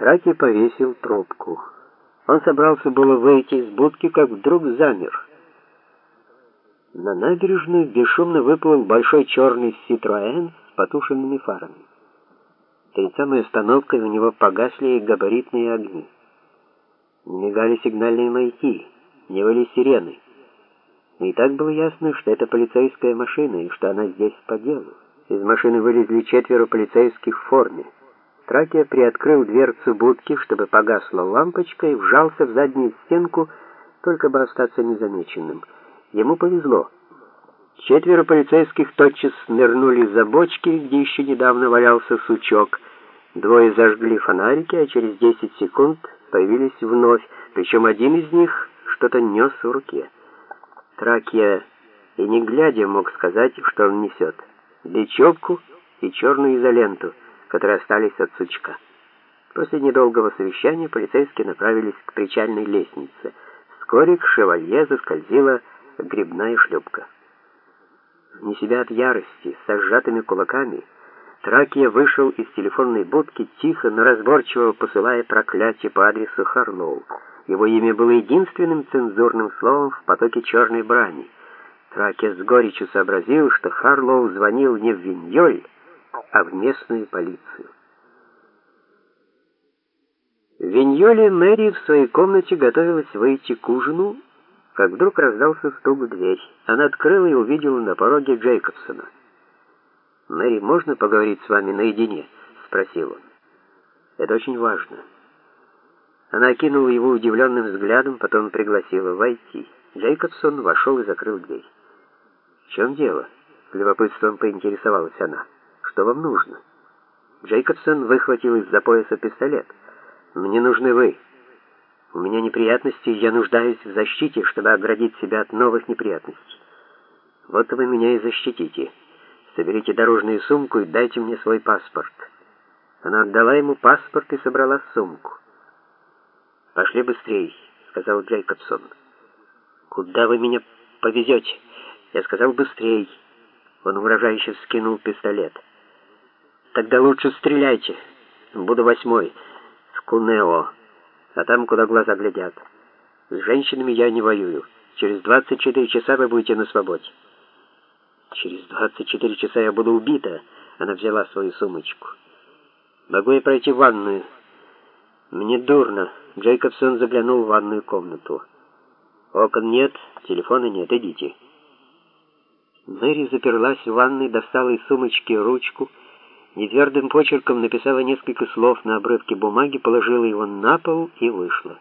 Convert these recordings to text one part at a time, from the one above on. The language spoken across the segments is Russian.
Траки повесил трубку. Он собрался было выйти из будки, как вдруг замер. На набережную бесшумно выплыл большой черный Citroën с потушенными фарами. Перед самой остановкой у него погасли габаритные огни. Мигали сигнальные маяки, не выли сирены. И так было ясно, что это полицейская машина и что она здесь по делу. Из машины вылезли четверо полицейских в форме. Тракия приоткрыл дверцу будки, чтобы погасла лампочка, и вжался в заднюю стенку, только бы остаться незамеченным. Ему повезло. Четверо полицейских тотчас нырнули за бочки, где еще недавно валялся сучок. Двое зажгли фонарики, а через 10 секунд появились вновь, причем один из них что-то нес в руке. Тракия и не глядя мог сказать, что он несет. Бечевку и черную изоленту — которые остались от сучка. После недолгого совещания полицейские направились к причальной лестнице. Вскоре к шевалье заскользила грибная шлюпка. Вне себя от ярости, с сжатыми кулаками, Тракия вышел из телефонной будки, тихо, но разборчиво посылая проклятие по адресу Харлоу. Его имя было единственным цензурным словом в потоке черной брани. Тракия с горечью сообразил, что Харлоу звонил не в Виньоль, а в местную полицию. В Виньоле Мэри в своей комнате готовилась выйти к ужину, как вдруг раздался стук в дверь. Она открыла и увидела на пороге Джейкобсона. «Мэри, можно поговорить с вами наедине?» — спросил он. «Это очень важно». Она окинула его удивленным взглядом, потом пригласила войти. Джейкобсон вошел и закрыл дверь. «В чем дело?» — любопытством поинтересовалась она. Что вам нужно? Джейкобсон выхватил из-за пояса пистолет. Мне нужны вы. У меня неприятности, я нуждаюсь в защите, чтобы оградить себя от новых неприятностей. Вот вы меня и защитите. Соберите дорожную сумку и дайте мне свой паспорт. Она отдала ему паспорт и собрала сумку. «Пошли быстрей», — сказал Джейкобсон. «Куда вы меня повезете?» Я сказал «быстрей». Он угрожающе вскинул пистолет. Тогда лучше стреляйте. Буду восьмой. В Кунео. А там, куда глаза глядят. С женщинами я не воюю. Через 24 часа вы будете на свободе. Через 24 часа я буду убита. Она взяла свою сумочку. Могу я пройти в ванную? Мне дурно. Джейкобсон заглянул в ванную комнату. Окон нет, телефона нет, идите. Мэри заперлась в ванной, достала из сумочки ручку, Нетвердым почерком написала несколько слов на обрывке бумаги, положила его на пол и вышла.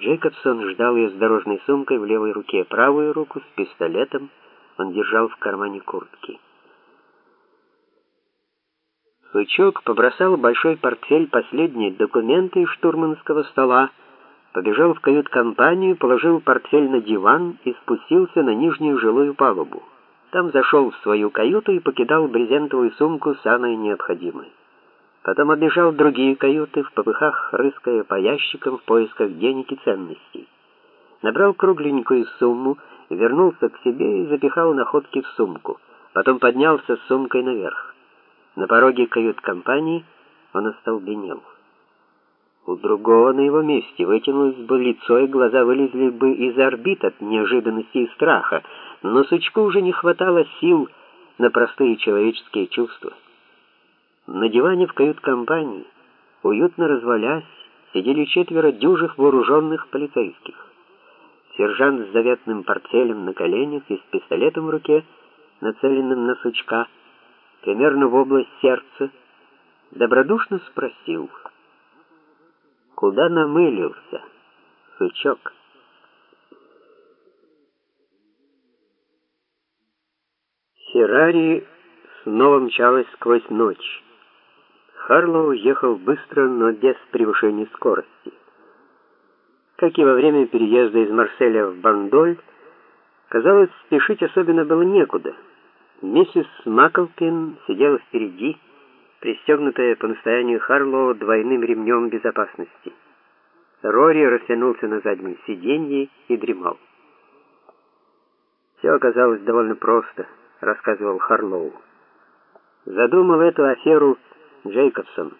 Джейкобсон ждал ее с дорожной сумкой в левой руке, правую руку с пистолетом он держал в кармане куртки. Сучок побросал большой портфель последние документы из штурманского стола, побежал в кают-компанию, положил портфель на диван и спустился на нижнюю жилую палубу. Там зашел в свою каюту и покидал брезентовую сумку самое необходимое. Потом обежал другие каюты, в попыхах рыская по ящикам в поисках денег и ценностей. Набрал кругленькую сумму, вернулся к себе и запихал находки в сумку. Потом поднялся с сумкой наверх. На пороге кают-компании он остолбенел. У другого на его месте вытянулось бы лицо, и глаза вылезли бы из орбит от неожиданности и страха но сучку уже не хватало сил на простые человеческие чувства. На диване в кают-компании, уютно развалясь, сидели четверо дюжих вооруженных полицейских. Сержант с заветным портфелем на коленях и с пистолетом в руке, нацеленным на сучка, примерно в область сердца, добродушно спросил, «Куда намылился, сучок?» Феррари снова мчалась сквозь ночь. Харлоу ехал быстро, но без превышения скорости. Как и во время переезда из Марселя в Бандоль, казалось, спешить особенно было некуда. Миссис Маклпин сидела впереди, пристегнутая по настоянию Харлоу двойным ремнем безопасности. Рори растянулся на заднем сиденье и дремал. Все оказалось довольно просто — рассказывал Харлоу. Задумал эту аферу Джейкобсон.